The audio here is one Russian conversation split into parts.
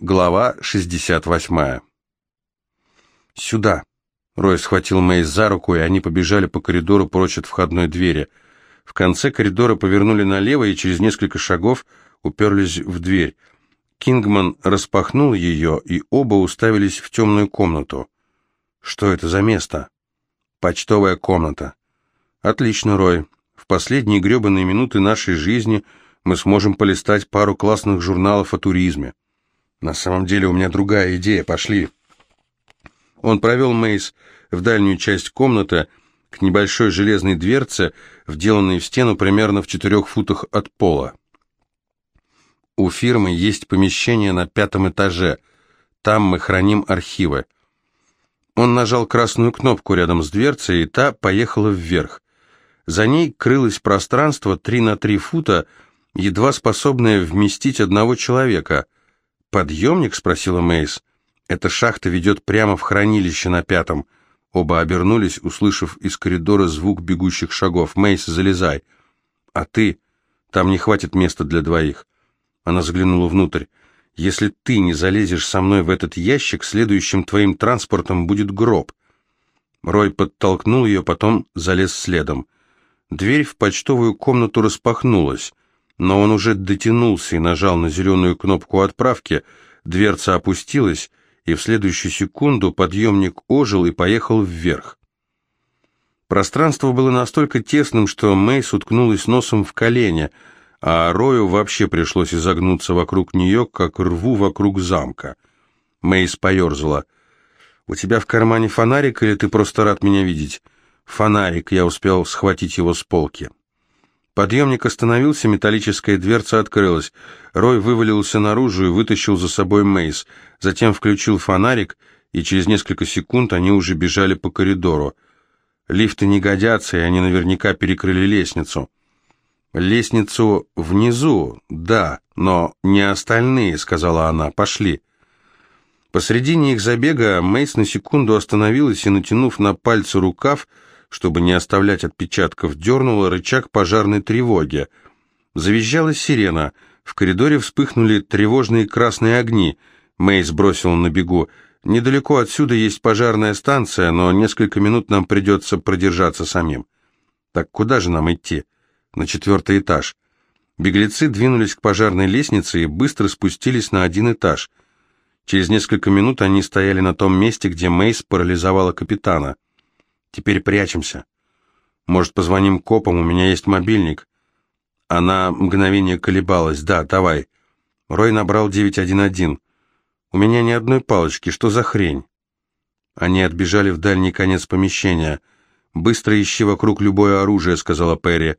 Глава 68. «Сюда!» Рой схватил Мэйс за руку, и они побежали по коридору прочь от входной двери. В конце коридора повернули налево и через несколько шагов уперлись в дверь. Кингман распахнул ее, и оба уставились в темную комнату. «Что это за место?» «Почтовая комната». «Отлично, Рой. В последние гребаные минуты нашей жизни мы сможем полистать пару классных журналов о туризме». На самом деле у меня другая идея, пошли. Он провел Мейс в дальнюю часть комнаты, к небольшой железной дверце, вделанной в стену примерно в четырех футах от пола. У фирмы есть помещение на пятом этаже. Там мы храним архивы. Он нажал красную кнопку рядом с дверцей, и та поехала вверх. За ней крылось пространство 3 на 3 фута, едва способное вместить одного человека. «Подъемник?» — спросила Мейс. «Эта шахта ведет прямо в хранилище на пятом». Оба обернулись, услышав из коридора звук бегущих шагов. «Мейс, залезай». «А ты? Там не хватит места для двоих». Она заглянула внутрь. «Если ты не залезешь со мной в этот ящик, следующим твоим транспортом будет гроб». Рой подтолкнул ее, потом залез следом. Дверь в почтовую комнату распахнулась но он уже дотянулся и нажал на зеленую кнопку отправки, дверца опустилась, и в следующую секунду подъемник ожил и поехал вверх. Пространство было настолько тесным, что Мейс уткнулась носом в колени, а Рою вообще пришлось изогнуться вокруг нее, как рву вокруг замка. Мейс поерзала. «У тебя в кармане фонарик, или ты просто рад меня видеть?» «Фонарик», я успел схватить его с полки. Подъемник остановился, металлическая дверца открылась. Рой вывалился наружу и вытащил за собой Мейс. Затем включил фонарик, и через несколько секунд они уже бежали по коридору. Лифты не годятся, и они наверняка перекрыли лестницу. «Лестницу внизу, да, но не остальные», — сказала она. «Пошли». Посредине их забега Мейс на секунду остановилась и, натянув на пальцы рукав, — чтобы не оставлять отпечатков, дернула рычаг пожарной тревоги. Завизжала сирена. В коридоре вспыхнули тревожные красные огни. Мейс бросил на бегу. «Недалеко отсюда есть пожарная станция, но несколько минут нам придется продержаться самим». «Так куда же нам идти?» «На четвертый этаж». Беглецы двинулись к пожарной лестнице и быстро спустились на один этаж. Через несколько минут они стояли на том месте, где Мейс парализовала капитана. Теперь прячемся. Может, позвоним копам, у меня есть мобильник. Она мгновение колебалась. Да, давай. Рой набрал 911. У меня ни одной палочки, что за хрень? Они отбежали в дальний конец помещения. «Быстро ищи вокруг любое оружие», — сказала Перри.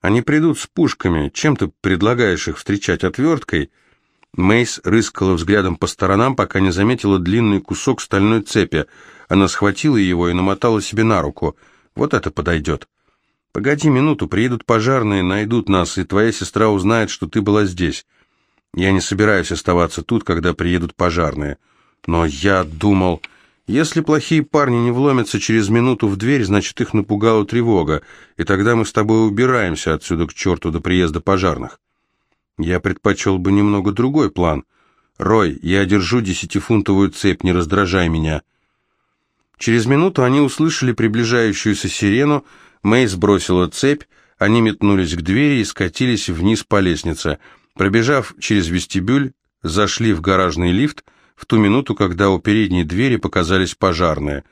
«Они придут с пушками. Чем ты предлагаешь их встречать? Отверткой?» Мейс рыскала взглядом по сторонам, пока не заметила длинный кусок стальной цепи — она схватила его и намотала себе на руку. «Вот это подойдет». «Погоди минуту, приедут пожарные, найдут нас, и твоя сестра узнает, что ты была здесь. Я не собираюсь оставаться тут, когда приедут пожарные. Но я думал, если плохие парни не вломятся через минуту в дверь, значит, их напугала тревога, и тогда мы с тобой убираемся отсюда к черту до приезда пожарных. Я предпочел бы немного другой план. Рой, я держу десятифунтовую цепь, не раздражай меня». Через минуту они услышали приближающуюся сирену, Мэй сбросила цепь, они метнулись к двери и скатились вниз по лестнице. Пробежав через вестибюль, зашли в гаражный лифт в ту минуту, когда у передней двери показались пожарные.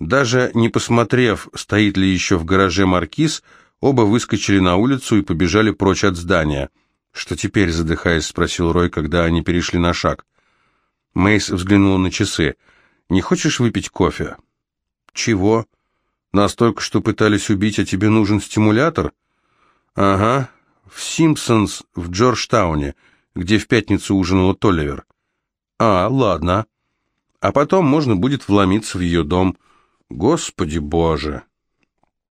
Даже не посмотрев, стоит ли еще в гараже маркиз, оба выскочили на улицу и побежали прочь от здания. «Что теперь?» — задыхаясь, спросил Рой, когда они перешли на шаг. Мейс взглянула на часы. «Не хочешь выпить кофе?» «Чего? Настолько, что пытались убить, а тебе нужен стимулятор?» «Ага, в «Симпсонс» в Джорджтауне, где в пятницу ужинала Толливер». «А, ладно. А потом можно будет вломиться в ее дом. Господи боже!»